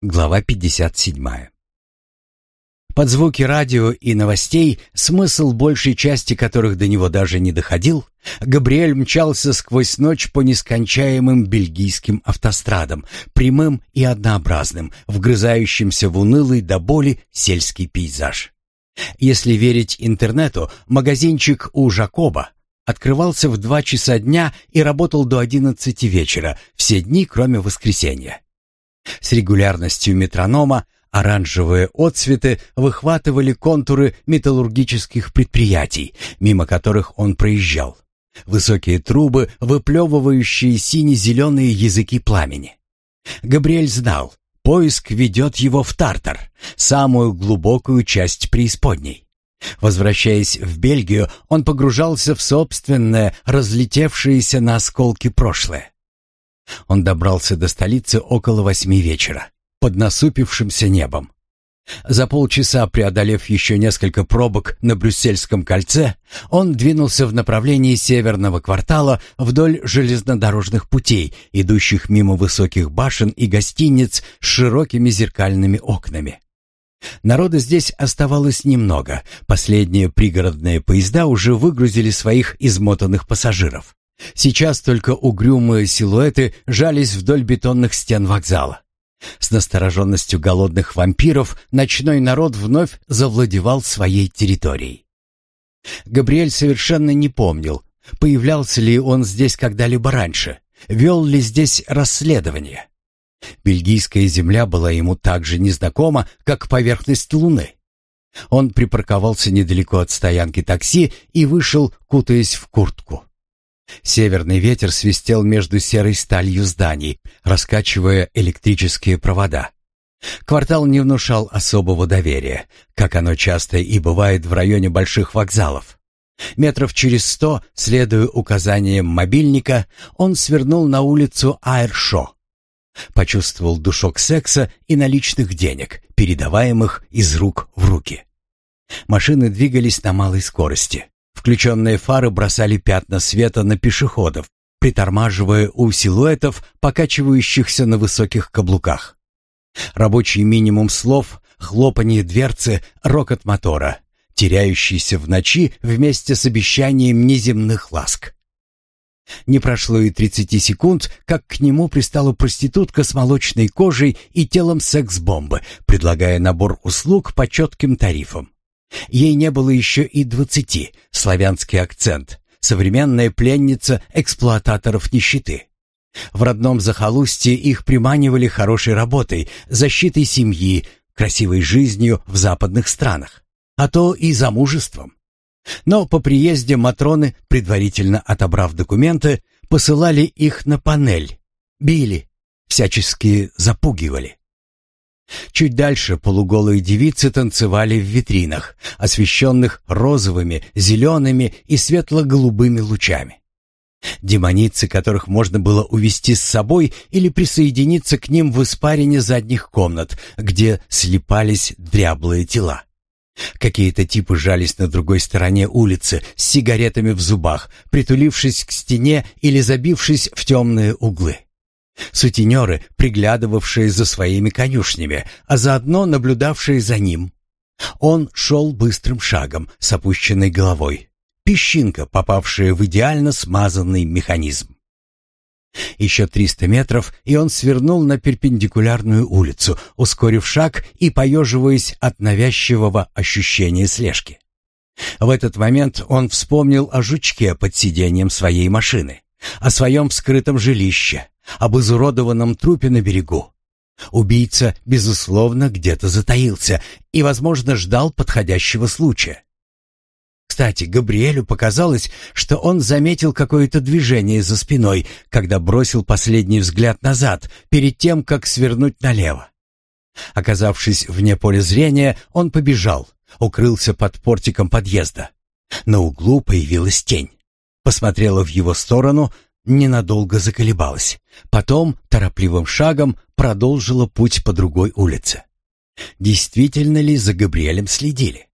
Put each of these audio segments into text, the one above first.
Глава 57. Под звуки радио и новостей, смысл большей части которых до него даже не доходил, Габриэль мчался сквозь ночь по нескончаемым бельгийским автострадам, прямым и однообразным, вгрызающимся в унылый до боли сельский пейзаж. Если верить интернету, магазинчик у Жакоба открывался в 2 часа дня и работал до 11 вечера, все дни, кроме воскресенья. С регулярностью метронома оранжевые отсветы выхватывали контуры металлургических предприятий, мимо которых он проезжал. Высокие трубы, выплевывающие сине-зеленые языки пламени. Габриэль знал, поиск ведет его в Тартар, самую глубокую часть преисподней. Возвращаясь в Бельгию, он погружался в собственное, разлетевшееся на осколки прошлое. Он добрался до столицы около восьми вечера, под насупившимся небом. За полчаса, преодолев еще несколько пробок на Брюссельском кольце, он двинулся в направлении северного квартала вдоль железнодорожных путей, идущих мимо высоких башен и гостиниц с широкими зеркальными окнами. Народа здесь оставалось немного, последние пригородные поезда уже выгрузили своих измотанных пассажиров. Сейчас только угрюмые силуэты жались вдоль бетонных стен вокзала. С настороженностью голодных вампиров ночной народ вновь завладевал своей территорией. Габриэль совершенно не помнил, появлялся ли он здесь когда-либо раньше, вел ли здесь расследование. Бельгийская земля была ему так же незнакома, как поверхность Луны. Он припарковался недалеко от стоянки такси и вышел, кутаясь в куртку. Северный ветер свистел между серой сталью зданий, раскачивая электрические провода. Квартал не внушал особого доверия, как оно часто и бывает в районе больших вокзалов. Метров через сто, следуя указаниям мобильника, он свернул на улицу Айршо. Почувствовал душок секса и наличных денег, передаваемых из рук в руки. Машины двигались на малой скорости. Включенные фары бросали пятна света на пешеходов, притормаживая у силуэтов, покачивающихся на высоких каблуках. Рабочий минимум слов, хлопанье дверцы, рокот мотора, теряющийся в ночи вместе с обещанием неземных ласк. Не прошло и 30 секунд, как к нему пристала проститутка с молочной кожей и телом секс-бомбы, предлагая набор услуг по четким тарифам. Ей не было еще и двадцати, славянский акцент, современная пленница эксплуататоров нищеты. В родном захолустье их приманивали хорошей работой, защитой семьи, красивой жизнью в западных странах, а то и замужеством. Но по приезде Матроны, предварительно отобрав документы, посылали их на панель, били, всячески запугивали. Чуть дальше полуголые девицы танцевали в витринах, освещенных розовыми, зелеными и светло-голубыми лучами. Демоницы, которых можно было увести с собой или присоединиться к ним в испарине задних комнат, где слипались дряблые тела. Какие-то типы жались на другой стороне улицы с сигаретами в зубах, притулившись к стене или забившись в темные углы сутенеры, приглядывавшие за своими конюшнями, а заодно наблюдавшие за ним. Он шел быстрым шагом, с опущенной головой. Песчинка, попавшая в идеально смазанный механизм. Еще 300 метров, и он свернул на перпендикулярную улицу, ускорив шаг и поеживаясь от навязчивого ощущения слежки. В этот момент он вспомнил о жучке под сиденьем своей машины, о своем вскрытом жилище, об изуродованном трупе на берегу. Убийца, безусловно, где-то затаился и, возможно, ждал подходящего случая. Кстати, Габриэлю показалось, что он заметил какое-то движение за спиной, когда бросил последний взгляд назад, перед тем, как свернуть налево. Оказавшись вне поля зрения, он побежал, укрылся под портиком подъезда. На углу появилась тень. Посмотрела в его сторону — ненадолго заколебалась. Потом торопливым шагом продолжила путь по другой улице. Действительно ли за Габриэлем следили?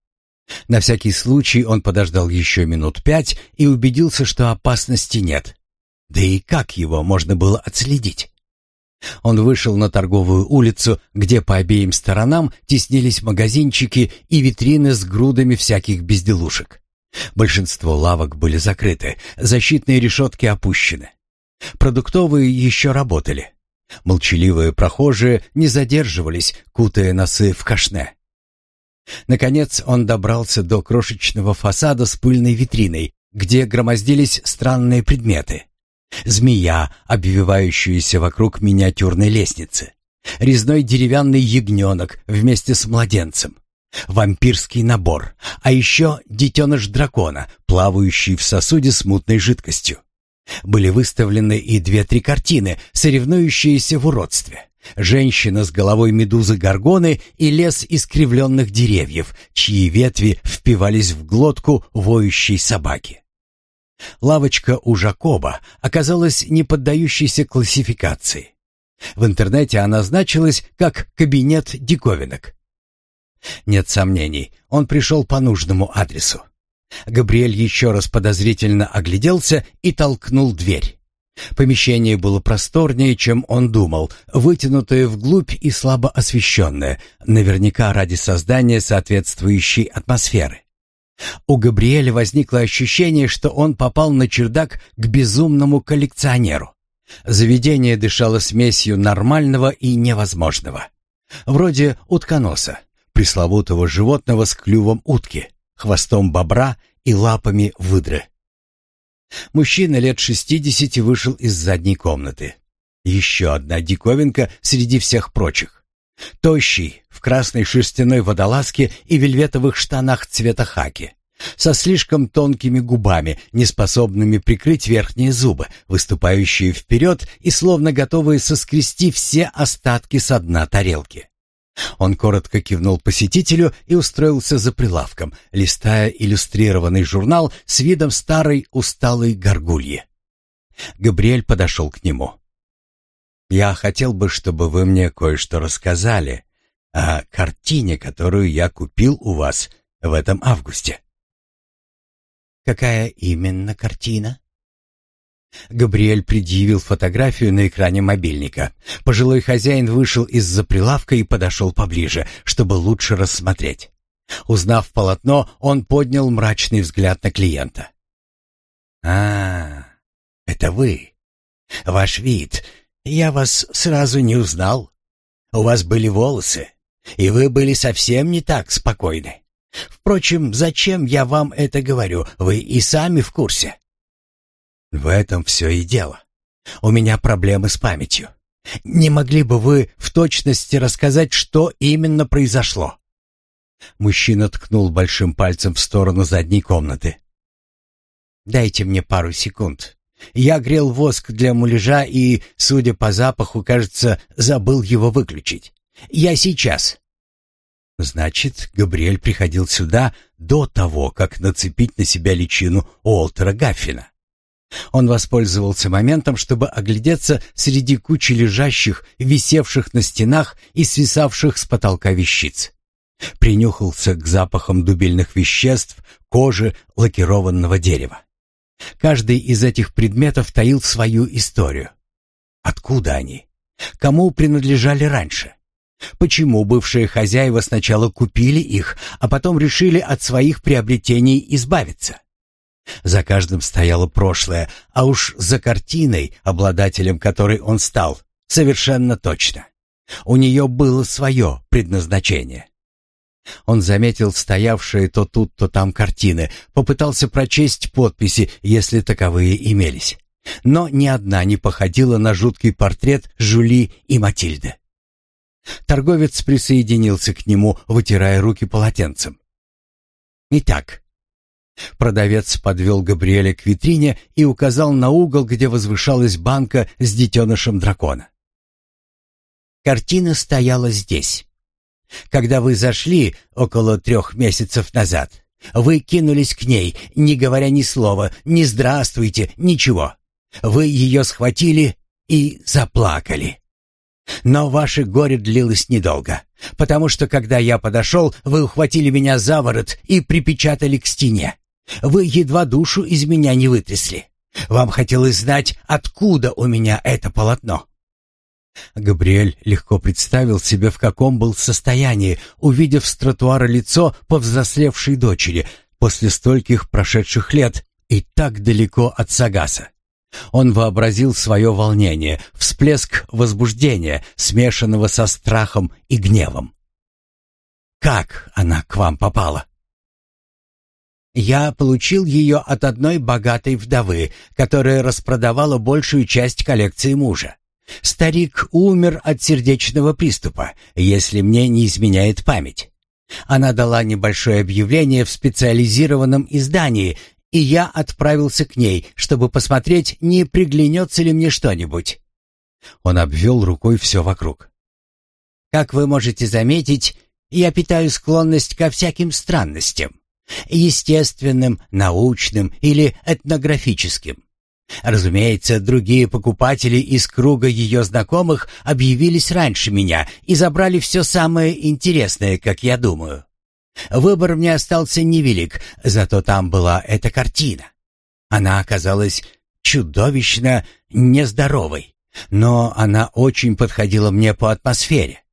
На всякий случай он подождал еще минут пять и убедился, что опасности нет. Да и как его можно было отследить? Он вышел на торговую улицу, где по обеим сторонам теснились магазинчики и витрины с грудами всяких безделушек. Большинство лавок были закрыты, защитные решетки опущены. Продуктовые еще работали. Молчаливые прохожие не задерживались, кутая носы в кашне. Наконец он добрался до крошечного фасада с пыльной витриной, где громоздились странные предметы. Змея, обвивающаяся вокруг миниатюрной лестницы. Резной деревянный ягненок вместе с младенцем вампирский набор, а еще детеныш дракона, плавающий в сосуде с мутной жидкостью. Были выставлены и две-три картины, соревнующиеся в уродстве. Женщина с головой медузы горгоны и лес искривленных деревьев, чьи ветви впивались в глотку воющей собаки. Лавочка у Жакоба оказалась не поддающейся классификации. В интернете она значилась как «кабинет диковинок». Нет сомнений, он пришел по нужному адресу. Габриэль еще раз подозрительно огляделся и толкнул дверь. Помещение было просторнее, чем он думал, вытянутое вглубь и слабо освещенное, наверняка ради создания соответствующей атмосферы. У Габриэля возникло ощущение, что он попал на чердак к безумному коллекционеру. Заведение дышало смесью нормального и невозможного. Вроде утконоса пресловутого животного с клювом утки, хвостом бобра и лапами выдры. Мужчина лет шестидесяти вышел из задней комнаты. Еще одна диковинка среди всех прочих. Тощий, в красной шерстяной водолазке и вельветовых штанах цвета хаки. Со слишком тонкими губами, неспособными прикрыть верхние зубы, выступающие вперед и словно готовые соскрести все остатки со дна тарелки. Он коротко кивнул посетителю и устроился за прилавком, листая иллюстрированный журнал с видом старой усталой горгульи. Габриэль подошел к нему. «Я хотел бы, чтобы вы мне кое-что рассказали о картине, которую я купил у вас в этом августе». «Какая именно картина?» Габриэль предъявил фотографию на экране мобильника. Пожилой хозяин вышел из-за прилавка и подошел поближе, чтобы лучше рассмотреть. Узнав полотно, он поднял мрачный взгляд на клиента. «А, это вы. Ваш вид. Я вас сразу не узнал. У вас были волосы, и вы были совсем не так спокойны. Впрочем, зачем я вам это говорю, вы и сами в курсе». В этом все и дело. У меня проблемы с памятью. Не могли бы вы в точности рассказать, что именно произошло? Мужчина ткнул большим пальцем в сторону задней комнаты. Дайте мне пару секунд. Я грел воск для муляжа и, судя по запаху, кажется, забыл его выключить. Я сейчас. Значит, Габриэль приходил сюда до того, как нацепить на себя личину Уолтера Гаффина. Он воспользовался моментом, чтобы оглядеться среди кучи лежащих, висевших на стенах и свисавших с потолка вещиц. Принюхался к запахам дубильных веществ, кожи, лакированного дерева. Каждый из этих предметов таил свою историю. Откуда они? Кому принадлежали раньше? Почему бывшие хозяева сначала купили их, а потом решили от своих приобретений избавиться? За каждым стояло прошлое, а уж за картиной, обладателем которой он стал, совершенно точно. У нее было свое предназначение. Он заметил стоявшие то тут, то там картины, попытался прочесть подписи, если таковые имелись. Но ни одна не походила на жуткий портрет Жули и Матильды. Торговец присоединился к нему, вытирая руки полотенцем. «Итак, Продавец подвел Габриэля к витрине и указал на угол, где возвышалась банка с детенышем дракона. Картина стояла здесь. Когда вы зашли около трех месяцев назад, вы кинулись к ней, не говоря ни слова, ни «здравствуйте», ничего. Вы ее схватили и заплакали. Но ваше горе длилось недолго, потому что, когда я подошел, вы ухватили меня за ворот и припечатали к стене. Вы едва душу из меня не вытрясли. Вам хотелось знать, откуда у меня это полотно». Габриэль легко представил себе, в каком был состоянии, увидев с тротуара лицо повзрослевшей дочери после стольких прошедших лет и так далеко от Сагаса. Он вообразил свое волнение, всплеск возбуждения, смешанного со страхом и гневом. «Как она к вам попала?» Я получил ее от одной богатой вдовы, которая распродавала большую часть коллекции мужа. Старик умер от сердечного приступа, если мне не изменяет память. Она дала небольшое объявление в специализированном издании, и я отправился к ней, чтобы посмотреть, не приглянется ли мне что-нибудь. Он обвел рукой все вокруг. Как вы можете заметить, я питаю склонность ко всяким странностям естественным, научным или этнографическим. Разумеется, другие покупатели из круга ее знакомых объявились раньше меня и забрали все самое интересное, как я думаю. Выбор мне остался невелик, зато там была эта картина. Она оказалась чудовищно нездоровой, но она очень подходила мне по атмосфере.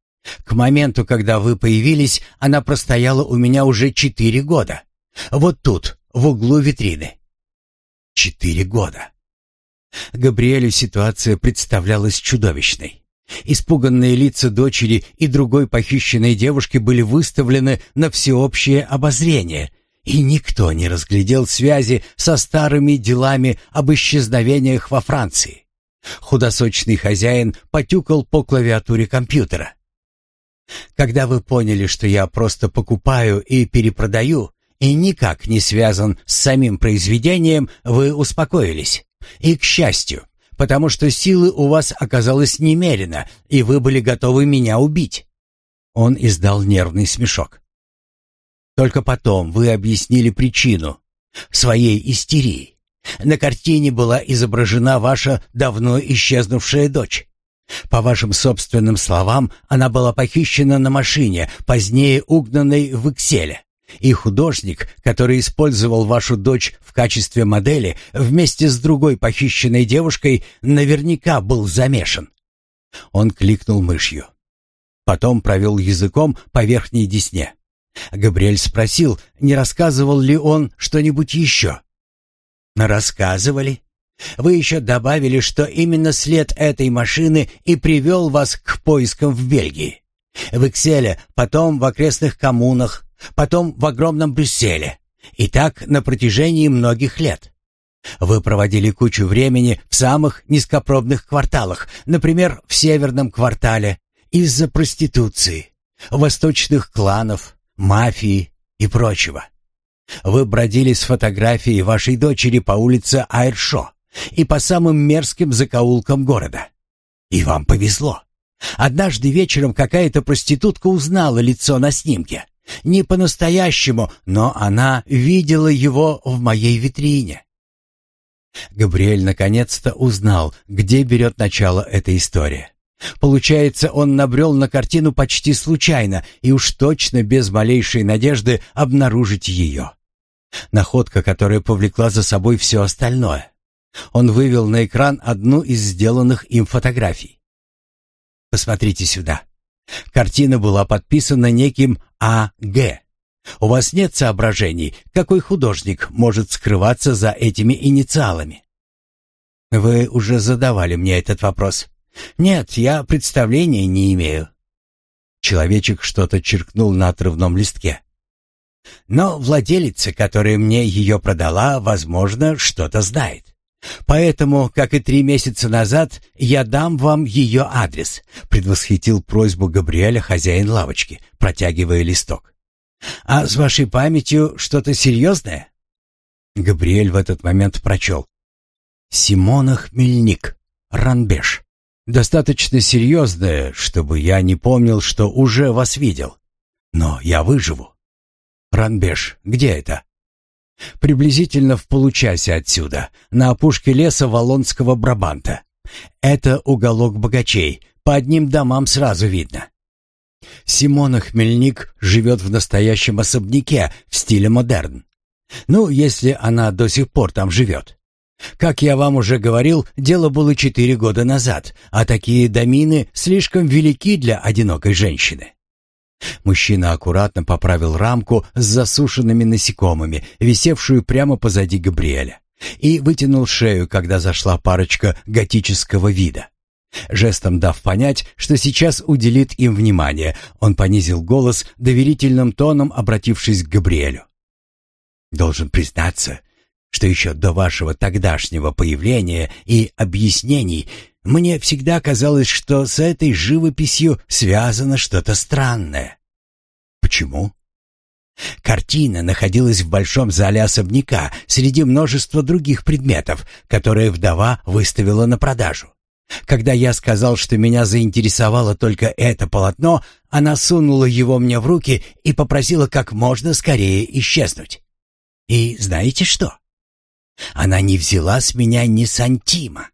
К моменту, когда вы появились, она простояла у меня уже четыре года. Вот тут, в углу витрины. Четыре года. Габриэлю ситуация представлялась чудовищной. Испуганные лица дочери и другой похищенной девушки были выставлены на всеобщее обозрение, и никто не разглядел связи со старыми делами об исчезновениях во Франции. Худосочный хозяин потюкал по клавиатуре компьютера. Когда вы поняли, что я просто покупаю и перепродаю, и никак не связан с самим произведением, вы успокоились. И к счастью, потому что силы у вас оказалось немерено, и вы были готовы меня убить. Он издал нервный смешок. Только потом вы объяснили причину своей истерии. На картине была изображена ваша давно исчезнувшая дочь. По вашим собственным словам, она была похищена на машине, позднее угнанной в Икселе. И художник, который использовал вашу дочь в качестве модели, вместе с другой похищенной девушкой, наверняка был замешан. Он кликнул мышью. Потом провел языком по верхней десне. Габриэль спросил, не рассказывал ли он что-нибудь еще. «Рассказывали», вы еще добавили, что именно след этой машины и привел вас к поискам в Бельгии. В Икселе, потом в окрестных коммунах, потом в огромном Брюсселе. И так на протяжении многих лет. Вы проводили кучу времени в самых низкопробных кварталах, например, в Северном квартале, из-за проституции, восточных кланов, мафии и прочего. Вы бродили с фотографией вашей дочери по улице Айршо и по самым мерзким закоулкам города. И вам повезло. Однажды вечером какая-то проститутка узнала лицо на снимке. Не по-настоящему, но она видела его в моей витрине. Габриэль наконец-то узнал, где берет начало эта история. Получается, он набрел на картину почти случайно и уж точно без малейшей надежды обнаружить ее. Находка, которая повлекла за собой все остальное. Он вывел на экран одну из сделанных им фотографий. Посмотрите сюда. Картина была подписана неким А.Г. У вас нет соображений, какой художник может скрываться за этими инициалами? Вы уже задавали мне этот вопрос. Нет, я представления не имею. Человечек что-то черкнул на отрывном листке. Но владелица, которая мне ее продала, возможно, что-то знает. Поэтому, как и три месяца назад, я дам вам ее адрес», — предвосхитил просьбу Габриэля хозяин лавочки, протягивая листок. «А с вашей памятью что-то серьезное?» Габриэль в этот момент прочел. «Симона Хмельник. Ранбеш. Достаточно серьезное, чтобы я не помнил, что уже вас видел. Но я выживу. Ранбеш, где это?» приблизительно в получасе отсюда, на опушке леса Волонского Брабанта. Это уголок богачей, по одним домам сразу видно. Симона Хмельник живет в настоящем особняке в стиле модерн. Ну, если она до сих пор там живет. Как я вам уже говорил, дело было четыре года назад, а такие домины слишком велики для одинокой женщины. Мужчина аккуратно поправил рамку с засушенными насекомыми, висевшую прямо позади Габриэля, и вытянул шею, когда зашла парочка готического вида. Жестом дав понять, что сейчас уделит им внимание, он понизил голос доверительным тоном, обратившись к Габриэлю. «Должен признаться, что еще до вашего тогдашнего появления и объяснений – мне всегда казалось, что с этой живописью связано что-то странное. Почему? Картина находилась в большом зале особняка среди множества других предметов, которые вдова выставила на продажу. Когда я сказал, что меня заинтересовало только это полотно, она сунула его мне в руки и попросила как можно скорее исчезнуть. И знаете что? Она не взяла с меня ни сантима.